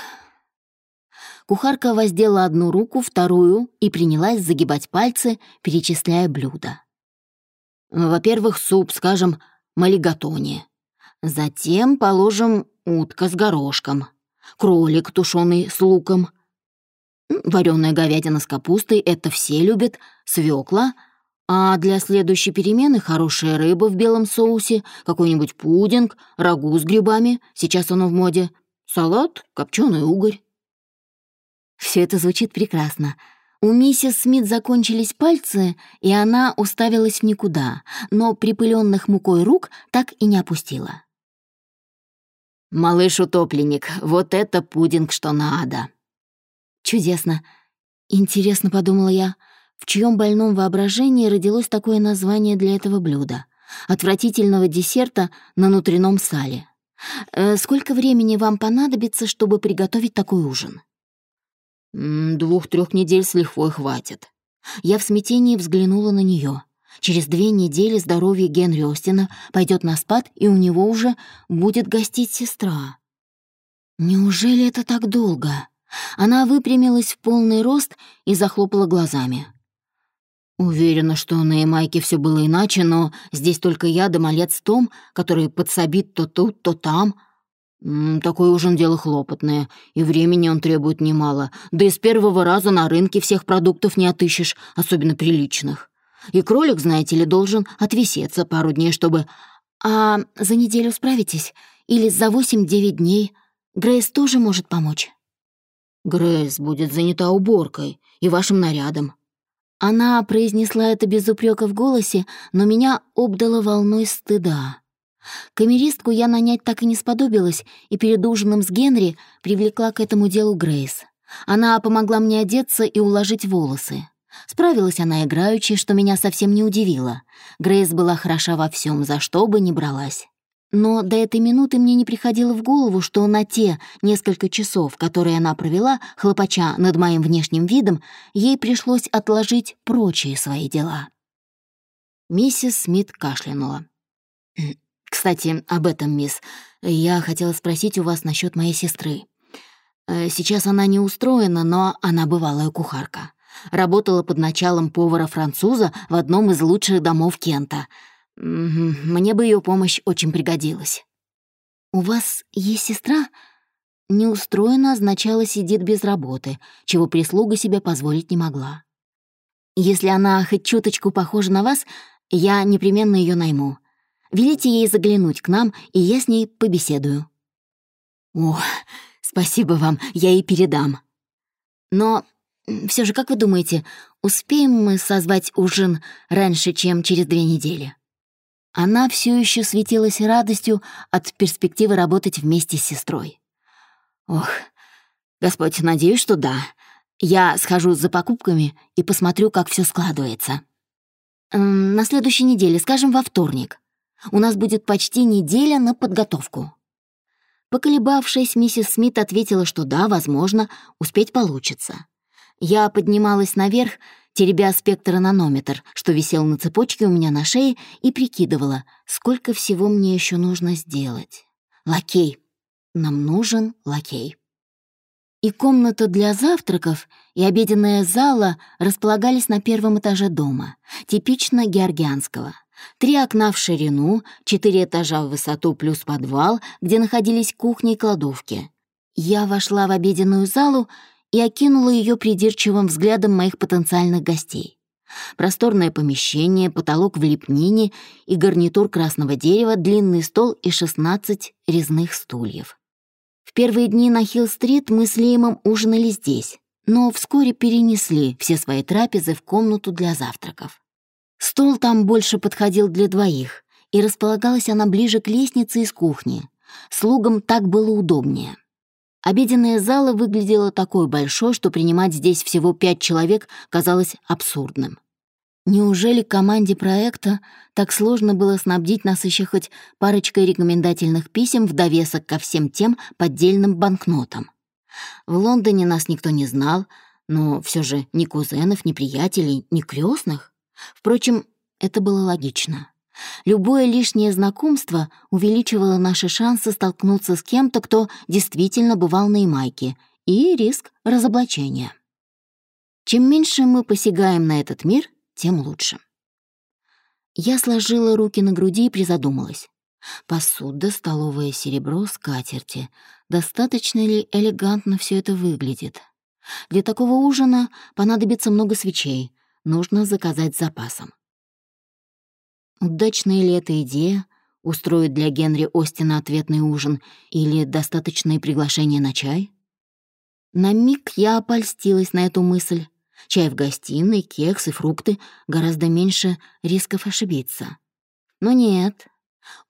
Кухарка воздела одну руку, вторую и принялась загибать пальцы, перечисляя блюда. «Во-первых, суп, скажем, малигатони. Затем положим утка с горошком, кролик, тушеный с луком, Вареная говядина с капустой — это все любят, свекла. А для следующей перемены хорошая рыба в белом соусе, какой-нибудь пудинг, рагу с грибами, сейчас оно в моде, салат, копченый угорь. Все это звучит прекрасно. У миссис Смит закончились пальцы, и она уставилась в никуда, но припыленных мукой рук так и не опустила. «Малыш-утопленник, вот это пудинг, что надо!» Чудесно. Интересно, подумала я, в чьем больном воображении родилось такое название для этого блюда? Отвратительного десерта на внутреннем сале. Э, сколько времени вам понадобится, чтобы приготовить такой ужин? Двух-трех недель с лихвой хватит. Я в смятении взглянула на нее. Через две недели здоровье Генри Остина пойдет на спад, и у него уже будет гостить сестра. Неужели это так долго? Она выпрямилась в полный рост и захлопала глазами. Уверена, что на Ямайке все было иначе, но здесь только я да малец Том, который подсобит то тут, то там. такой ужин дело хлопотное, и времени он требует немало. Да и с первого раза на рынке всех продуктов не отыщешь, особенно приличных. И кролик, знаете ли, должен отвисеться пару дней, чтобы... А за неделю справитесь? Или за восемь-девять дней? Грейс тоже может помочь? Грейс будет занята уборкой и вашим нарядом. Она произнесла это без упрека в голосе, но меня обдало волной стыда. Камеристку я нанять так и не сподобилась, и перед ужином с Генри привлекла к этому делу Грейс. Она помогла мне одеться и уложить волосы. Справилась она играючи, что меня совсем не удивило. Грейс была хороша во всем, за что бы ни бралась. Но до этой минуты мне не приходило в голову, что на те несколько часов, которые она провела, хлопача над моим внешним видом, ей пришлось отложить прочие свои дела. Миссис Смит кашлянула. «Кстати, об этом, мисс. Я хотела спросить у вас насчет моей сестры. Э, сейчас она не устроена, но она бывалая кухарка. Работала под началом повара-француза в одном из лучших домов Кента — мне бы ее помощь очень пригодилась. У вас есть сестра? Неустроена означало сидит без работы, чего прислуга себе позволить не могла. Если она хоть чуточку похожа на вас, я непременно ее найму. Велите ей заглянуть к нам, и я с ней побеседую. О, спасибо вам, я ей передам. Но все же, как вы думаете, успеем мы созвать ужин раньше, чем через две недели? Она все еще светилась радостью от перспективы работать вместе с сестрой. «Ох, Господь, надеюсь, что да. Я схожу за покупками и посмотрю, как все складывается. Эм, на следующей неделе, скажем, во вторник. У нас будет почти неделя на подготовку». Поколебавшись, миссис Смит ответила, что да, возможно, успеть получится. Я поднималась наверх, теребя спектронометр, что висел на цепочке у меня на шее, и прикидывала, сколько всего мне еще нужно сделать. Лакей. Нам нужен лакей. И комната для завтраков, и обеденная зала располагались на первом этаже дома, типично георгианского. Три окна в ширину, четыре этажа в высоту плюс подвал, где находились кухни и кладовки. Я вошла в обеденную залу и окинула ее придирчивым взглядом моих потенциальных гостей. Просторное помещение, потолок в лепнине и гарнитур красного дерева, длинный стол и 16 резных стульев. В первые дни на Хилл-стрит мы с Леймом ужинали здесь, но вскоре перенесли все свои трапезы в комнату для завтраков. Стол там больше подходил для двоих, и располагалась она ближе к лестнице из кухни. Слугам так было удобнее. Обеденная зала выглядела такой большой, что принимать здесь всего пять человек казалось абсурдным. Неужели команде проекта так сложно было снабдить нас еще хоть парочкой рекомендательных писем в довесок ко всем тем поддельным банкнотам? В Лондоне нас никто не знал, но все же ни кузенов, ни приятелей, ни крестных. Впрочем, это было логично. Любое лишнее знакомство увеличивало наши шансы столкнуться с кем-то, кто действительно бывал на Ямайке, и риск разоблачения. Чем меньше мы посягаем на этот мир, тем лучше. Я сложила руки на груди и призадумалась. Посуда, столовое серебро, скатерти. Достаточно ли элегантно все это выглядит? Для такого ужина понадобится много свечей. Нужно заказать запасом. Удачная ли эта идея — устроить для Генри Остина ответный ужин или достаточное приглашение на чай? На миг я опольстилась на эту мысль. Чай в гостиной, кекс и фрукты — гораздо меньше рисков ошибиться. Но нет.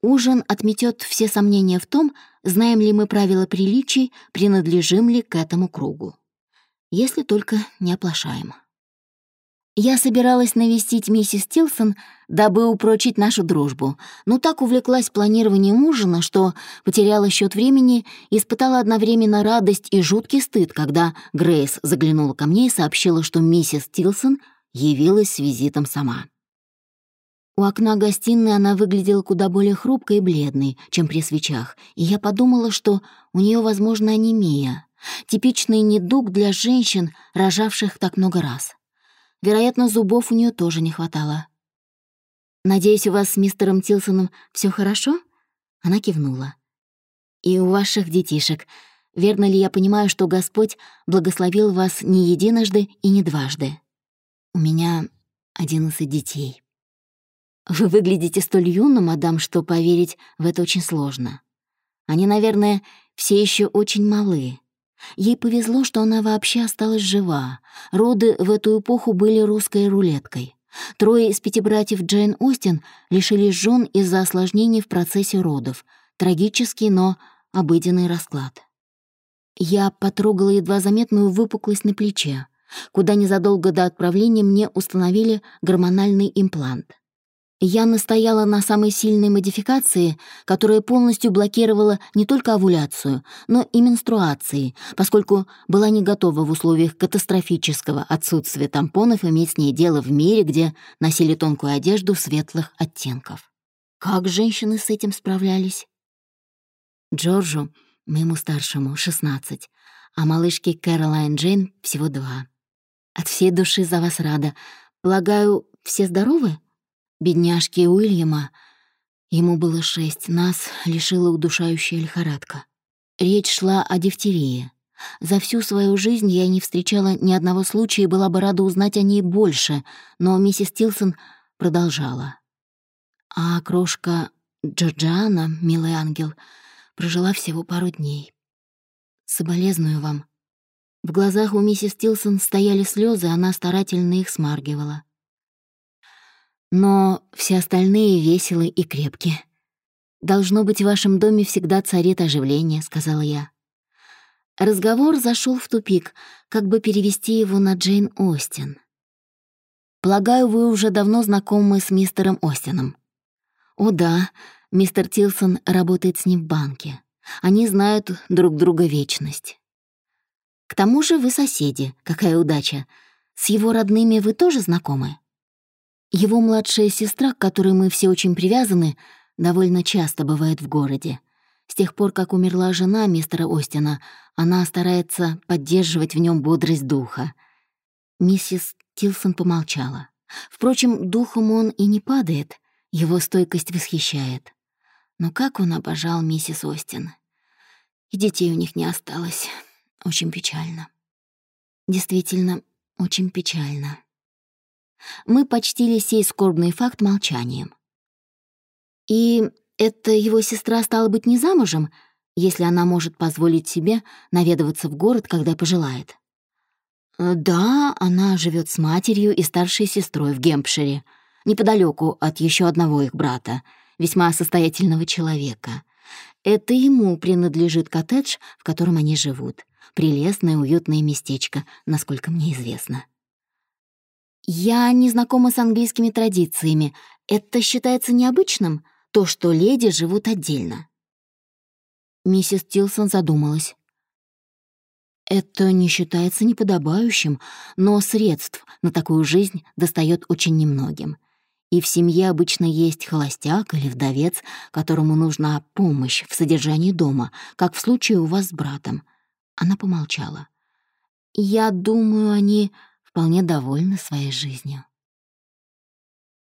Ужин отметет все сомнения в том, знаем ли мы правила приличий, принадлежим ли к этому кругу. Если только не оплошаем. Я собиралась навестить миссис Тилсон, дабы упрочить нашу дружбу, но так увлеклась планированием ужина, что потеряла счет времени и испытала одновременно радость и жуткий стыд, когда Грейс заглянула ко мне и сообщила, что миссис Тилсон явилась с визитом сама. У окна гостиной она выглядела куда более хрупкой и бледной, чем при свечах, и я подумала, что у нее, возможно, анемия. Типичный недуг для женщин, рожавших так много раз. Вероятно, зубов у нее тоже не хватало. «Надеюсь, у вас с мистером Тилсоном все хорошо?» Она кивнула. «И у ваших детишек. Верно ли я понимаю, что Господь благословил вас не единожды и не дважды? У меня одиннадцать детей». «Вы выглядите столь юно, мадам, что поверить в это очень сложно. Они, наверное, все еще очень малы. Ей повезло, что она вообще осталась жива. Роды в эту эпоху были русской рулеткой. Трое из пяти братьев Джейн Остин лишились жен из-за осложнений в процессе родов. Трагический, но обыденный расклад. Я потрогала едва заметную выпуклость на плече, куда незадолго до отправления мне установили гормональный имплант. Я настояла на самой сильной модификации, которая полностью блокировала не только овуляцию, но и менструации, поскольку была не готова в условиях катастрофического отсутствия тампонов иметь с ней дело в мире, где носили тонкую одежду светлых оттенков. Как женщины с этим справлялись? Джорджу, моему старшему, 16, а малышке Кэролайн Джейн всего два. От всей души за вас рада. Полагаю, все здоровы? Бедняжки Уильяма. Ему было шесть, нас лишила удушающая лихорадка. Речь шла о дифтерии. За всю свою жизнь я не встречала ни одного случая и была бы рада узнать о ней больше, но миссис Тилсон продолжала. А крошка Джорджиана, милый ангел, прожила всего пару дней. Соболезную вам. В глазах у миссис Тилсон стояли слезы, она старательно их смаргивала. Но все остальные веселы и крепкие. «Должно быть, в вашем доме всегда царит оживление», — сказала я. Разговор зашел в тупик, как бы перевести его на Джейн Остин. «Полагаю, вы уже давно знакомы с мистером Остином». «О да, мистер Тилсон работает с ним в банке. Они знают друг друга вечность». «К тому же вы соседи, какая удача. С его родными вы тоже знакомы?» Его младшая сестра, к которой мы все очень привязаны, довольно часто бывает в городе. С тех пор, как умерла жена мистера Остина, она старается поддерживать в нем бодрость духа. Миссис Тилсон помолчала. Впрочем, духом он и не падает, его стойкость восхищает. Но как он обожал миссис Остин. И детей у них не осталось. Очень печально. Действительно, очень печально мы почтили сей скорбный факт молчанием. И это его сестра стала быть не замужем, если она может позволить себе наведываться в город, когда пожелает. Да, она живет с матерью и старшей сестрой в Гемпшире, неподалеку от еще одного их брата, весьма состоятельного человека. Это ему принадлежит коттедж, в котором они живут. Прелестное, уютное местечко, насколько мне известно. «Я не знакома с английскими традициями. Это считается необычным, то, что леди живут отдельно». Миссис Тилсон задумалась. Это не считается неподобающим, но средств на такую жизнь достает очень немногим. И в семье обычно есть холостяк или вдовец, которому нужна помощь в содержании дома, как в случае у вас с братом. Она помолчала. «Я думаю, они вполне довольна своей жизнью.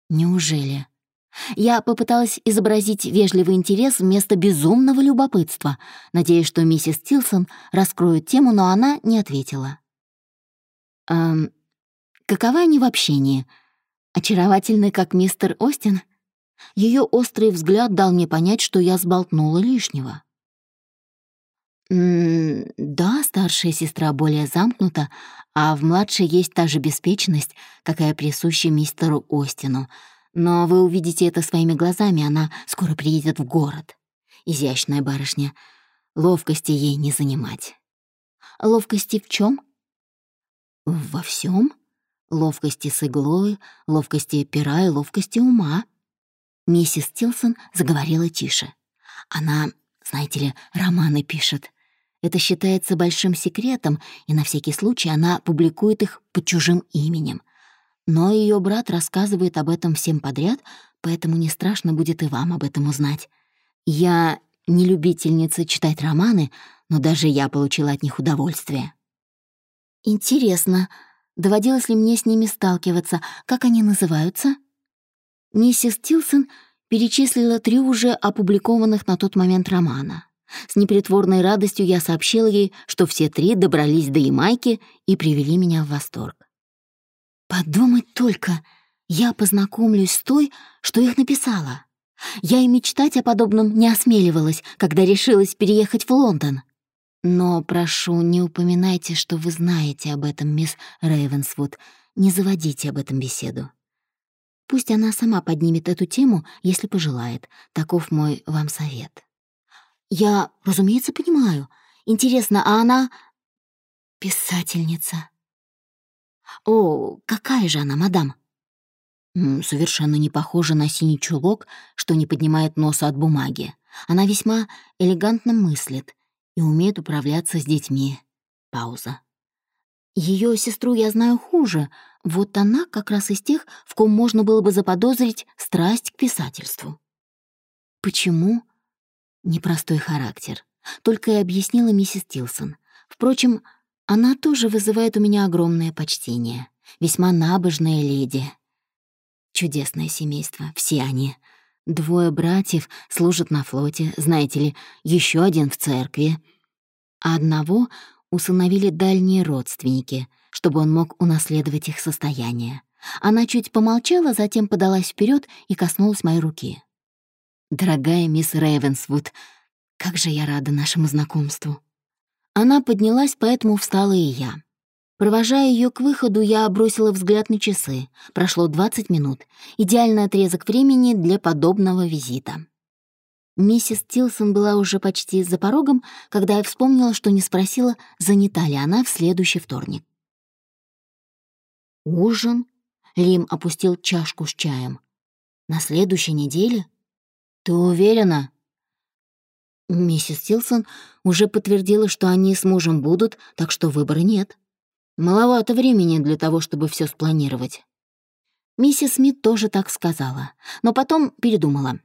Неужели? Я попыталась изобразить вежливый интерес вместо безумного любопытства, надеясь, что миссис Тилсон раскроет тему, но она не ответила. «Эм, каковы они в общении? Очаровательны, как мистер Остин?» Ее острый взгляд дал мне понять, что я сболтнула лишнего. Да, старшая сестра более замкнута, а в младшей есть та же беспечность, какая присуща мистеру Остину. Но вы увидите это своими глазами, она скоро приедет в город. Изящная барышня. Ловкости ей не занимать. Ловкости в чем? Во всем. Ловкости с иглой, ловкости пера и ловкости ума. Миссис Тилсон заговорила тише. Она, знаете ли, романы пишет. Это считается большим секретом, и на всякий случай она публикует их под чужим именем. Но ее брат рассказывает об этом всем подряд, поэтому не страшно будет и вам об этом узнать. Я не любительница читать романы, но даже я получила от них удовольствие. Интересно, доводилось ли мне с ними сталкиваться, как они называются? Миссис Тилсон перечислила три уже опубликованных на тот момент романа. С непритворной радостью я сообщила ей, что все три добрались до Ямайки и привели меня в восторг. Подумать только, я познакомлюсь с той, что их написала. Я и мечтать о подобном не осмеливалась, когда решилась переехать в Лондон. Но прошу, не упоминайте, что вы знаете об этом, мисс Рейвенсвуд. Не заводите об этом беседу. Пусть она сама поднимет эту тему, если пожелает. Таков мой вам совет. Я, разумеется, понимаю. Интересно, а она... Писательница. О, какая же она, мадам? Совершенно не похожа на синий чулок, что не поднимает носа от бумаги. Она весьма элегантно мыслит и умеет управляться с детьми. Пауза. Ее сестру я знаю хуже. Вот она как раз из тех, в ком можно было бы заподозрить страсть к писательству. Почему? Непростой характер. Только и объяснила миссис Тилсон. Впрочем, она тоже вызывает у меня огромное почтение. Весьма набожная леди. Чудесное семейство, все они. Двое братьев служат на флоте, знаете ли, еще один в церкви. А одного усыновили дальние родственники, чтобы он мог унаследовать их состояние. Она чуть помолчала, затем подалась вперед и коснулась моей руки. «Дорогая мисс Рейвенсвуд, как же я рада нашему знакомству!» Она поднялась, поэтому встала и я. Провожая ее к выходу, я бросила взгляд на часы. Прошло 20 минут. Идеальный отрезок времени для подобного визита. Миссис Тилсон была уже почти за порогом, когда я вспомнила, что не спросила, занята ли она в следующий вторник. «Ужин?» — Лим опустил чашку с чаем. «На следующей неделе?» «Ты уверена?» Миссис Тилсон уже подтвердила, что они с мужем будут, так что выбора нет. Маловато времени для того, чтобы все спланировать. Миссис Смит тоже так сказала, но потом передумала.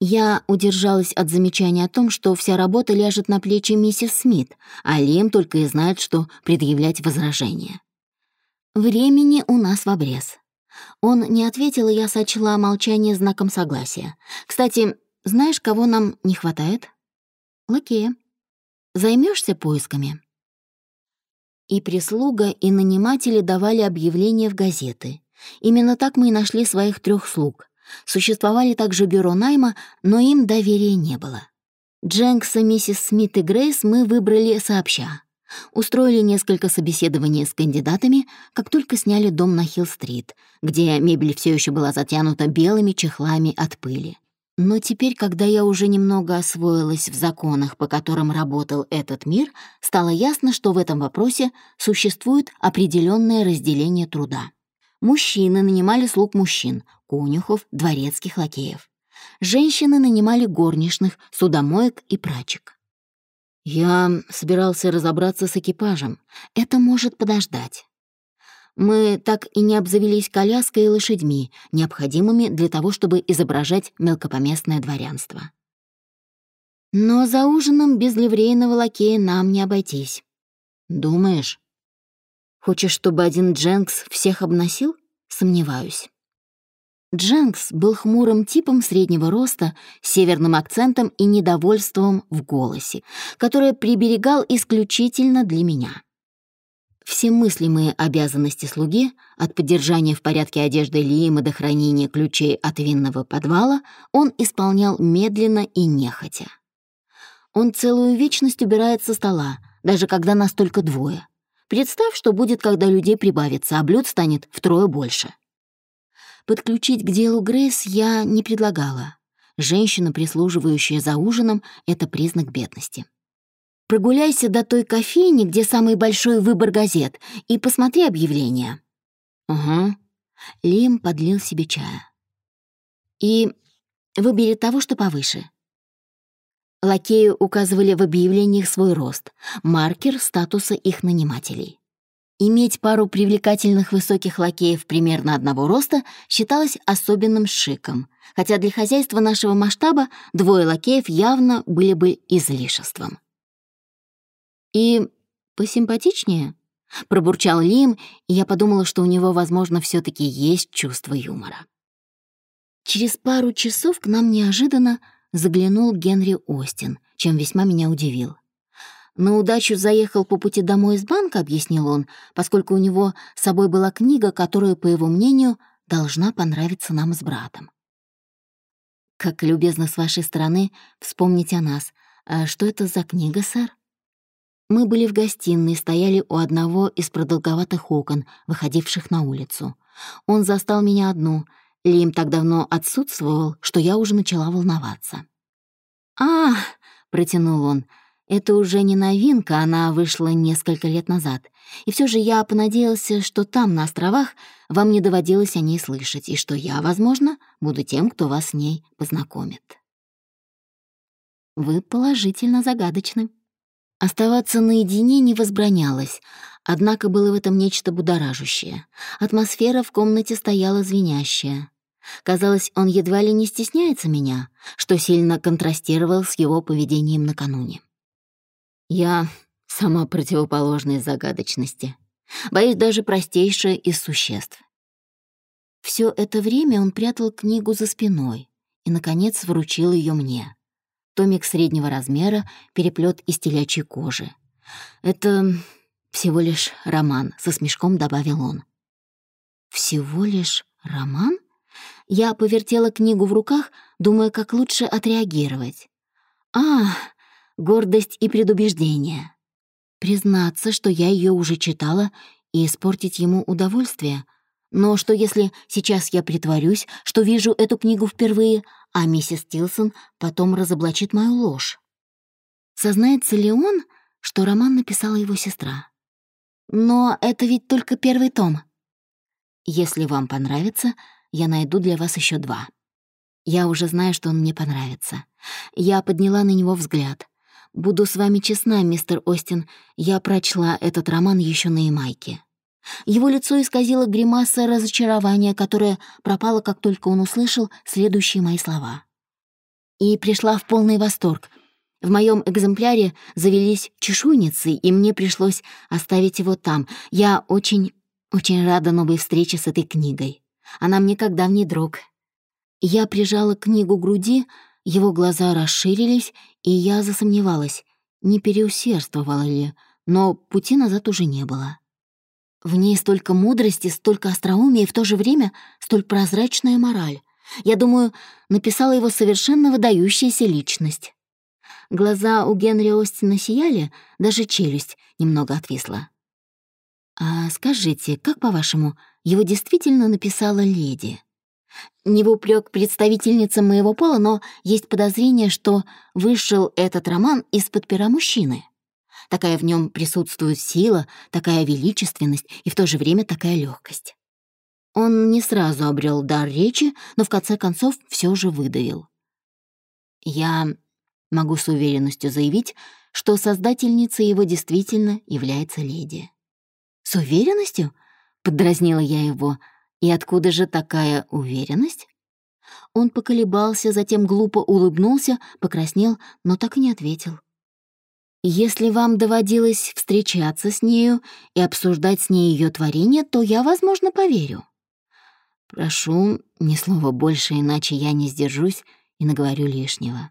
Я удержалась от замечания о том, что вся работа ляжет на плечи миссис Смит, а Лем только и знает, что предъявлять возражения. Времени у нас в обрез. Он не ответил, и я сочла молчание знаком согласия. Кстати, знаешь, кого нам не хватает? Лакея. Займешься поисками? И прислуга, и наниматели давали объявления в газеты. Именно так мы и нашли своих трех слуг. Существовали также бюро найма, но им доверия не было. Дженкса, миссис Смит и Грейс мы выбрали сообща. Устроили несколько собеседований с кандидатами, как только сняли дом на Хилл-стрит, где мебель все еще была затянута белыми чехлами от пыли. Но теперь, когда я уже немного освоилась в законах, по которым работал этот мир, стало ясно, что в этом вопросе существует определенное разделение труда. Мужчины нанимали слуг мужчин, конюхов, дворецких лакеев. Женщины нанимали горничных, судомоек и прачек. Я собирался разобраться с экипажем. Это может подождать. Мы так и не обзавелись коляской и лошадьми, необходимыми для того, чтобы изображать мелкопоместное дворянство. Но за ужином без ливрейного лакея нам не обойтись. Думаешь? Хочешь, чтобы один Дженкс всех обносил? Сомневаюсь. Дженкс был хмурым типом среднего роста, северным акцентом и недовольством в голосе, которое приберегал исключительно для меня. Все мыслимые обязанности слуги, от поддержания в порядке одежды Лима до хранения ключей от винного подвала, он исполнял медленно и нехотя. Он целую вечность убирает со стола, даже когда нас только двое. Представь, что будет, когда людей прибавится, а блюд станет втрое больше. Подключить к делу Грейс я не предлагала. Женщина, прислуживающая за ужином, — это признак бедности. Прогуляйся до той кофейни, где самый большой выбор газет, и посмотри объявления». «Угу». Лим подлил себе чая. «И выбери того, что повыше». Лакею указывали в объявлениях свой рост, маркер статуса их нанимателей. Иметь пару привлекательных высоких лакеев примерно одного роста считалось особенным шиком, хотя для хозяйства нашего масштаба двое лакеев явно были бы излишеством. «И посимпатичнее?» — пробурчал Лим, и я подумала, что у него, возможно, все таки есть чувство юмора. Через пару часов к нам неожиданно заглянул Генри Остин, чем весьма меня удивил. На удачу заехал по пути домой из банка, объяснил он, поскольку у него с собой была книга, которая, по его мнению, должна понравиться нам с братом. Как любезно с вашей стороны вспомнить о нас. А что это за книга, сэр? Мы были в гостиной, стояли у одного из продолговатых окон, выходивших на улицу. Он застал меня одну. Лим так давно отсутствовал, что я уже начала волноваться. «А!» — протянул он — это уже не новинка, она вышла несколько лет назад. И все же я понадеялся, что там, на островах, вам не доводилось о ней слышать, и что я, возможно, буду тем, кто вас с ней познакомит. Вы положительно загадочны. Оставаться наедине не возбранялось, однако было в этом нечто будоражащее. Атмосфера в комнате стояла звенящая. Казалось, он едва ли не стесняется меня, что сильно контрастировал с его поведением накануне. Я сама противоположность загадочности. Боюсь даже простейшее из существ. Все это время он прятал книгу за спиной и, наконец, вручил ее мне. Томик среднего размера, переплет из телячьей кожи. Это всего лишь роман, со смешком добавил он. Всего лишь роман? Я повертела книгу в руках, думая, как лучше отреагировать. А, гордость и предубеждение. Признаться, что я ее уже читала, и испортить ему удовольствие. Но что если сейчас я притворюсь, что вижу эту книгу впервые, а миссис Тилсон потом разоблачит мою ложь? Сознается ли он, что роман написала его сестра? Но это ведь только первый том. Если вам понравится, я найду для вас еще два. Я уже знаю, что он мне понравится. Я подняла на него взгляд. Буду с вами честна, мистер Остин, я прочла этот роман еще на Ямайке. Его лицо исказило гримаса разочарования, которое пропало, как только он услышал следующие мои слова. И пришла в полный восторг. В моем экземпляре завелись чешуйницы, и мне пришлось оставить его там. Я очень, очень рада новой встрече с этой книгой. Она мне как давний друг. Я прижала книгу к груди, его глаза расширились, и я засомневалась, не переусердствовала ли, но пути назад уже не было. В ней столько мудрости, столько остроумия и в то же время столь прозрачная мораль. Я думаю, написала его совершенно выдающаяся личность. Глаза у Генри Остина сияли, даже челюсть немного отвисла. «А скажите, как, по-вашему, его действительно написала леди?» Не в упрек представительницам моего пола, но есть подозрение, что вышел этот роман из-под пера мужчины. Такая в нем присутствует сила, такая величественность и в то же время такая легкость. Он не сразу обрел дар речи, но в конце концов все же выдавил. Я могу с уверенностью заявить, что создательницей его действительно является леди. «С уверенностью?» — поддразнила я его — и откуда же такая уверенность? Он поколебался, затем глупо улыбнулся, покраснел, но так и не ответил. «Если вам доводилось встречаться с нею и обсуждать с ней ее творение, то я, возможно, поверю. Прошу, ни слова больше, иначе я не сдержусь и наговорю лишнего».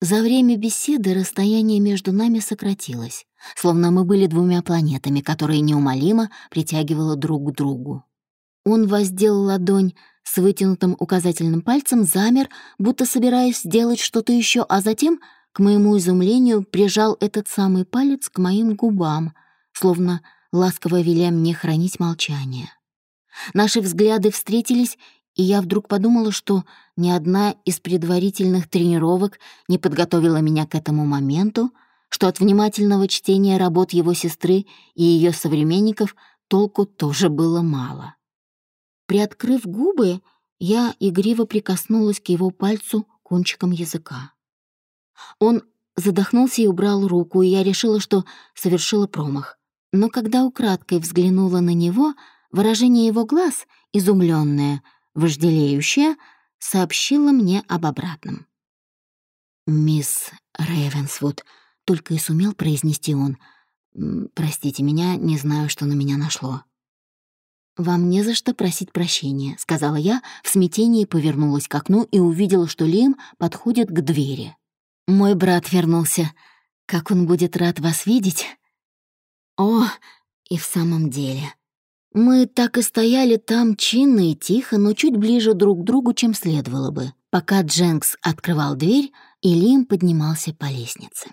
За время беседы расстояние между нами сократилось, словно мы были двумя планетами, которые неумолимо притягивало друг к другу. Он воздел ладонь с вытянутым указательным пальцем, замер, будто собираясь сделать что-то еще, а затем, к моему изумлению, прижал этот самый палец к моим губам, словно ласково веля мне хранить молчание. Наши взгляды встретились, и я вдруг подумала, что ни одна из предварительных тренировок не подготовила меня к этому моменту, что от внимательного чтения работ его сестры и ее современников толку тоже было мало. Приоткрыв губы, я игриво прикоснулась к его пальцу кончиком языка. Он задохнулся и убрал руку, и я решила, что совершила промах. Но когда украдкой взглянула на него, выражение его глаз, изумленное, вожделеющее, сообщило мне об обратном. «Мисс Рейвенсвуд», — только и сумел произнести он, «простите меня, не знаю, что на меня нашло». «Вам не за что просить прощения», — сказала я, в смятении повернулась к окну и увидела, что Лим подходит к двери. «Мой брат вернулся. Как он будет рад вас видеть!» «О, и в самом деле...» Мы так и стояли там чинно и тихо, но чуть ближе друг к другу, чем следовало бы, пока Дженкс открывал дверь, и Лим поднимался по лестнице.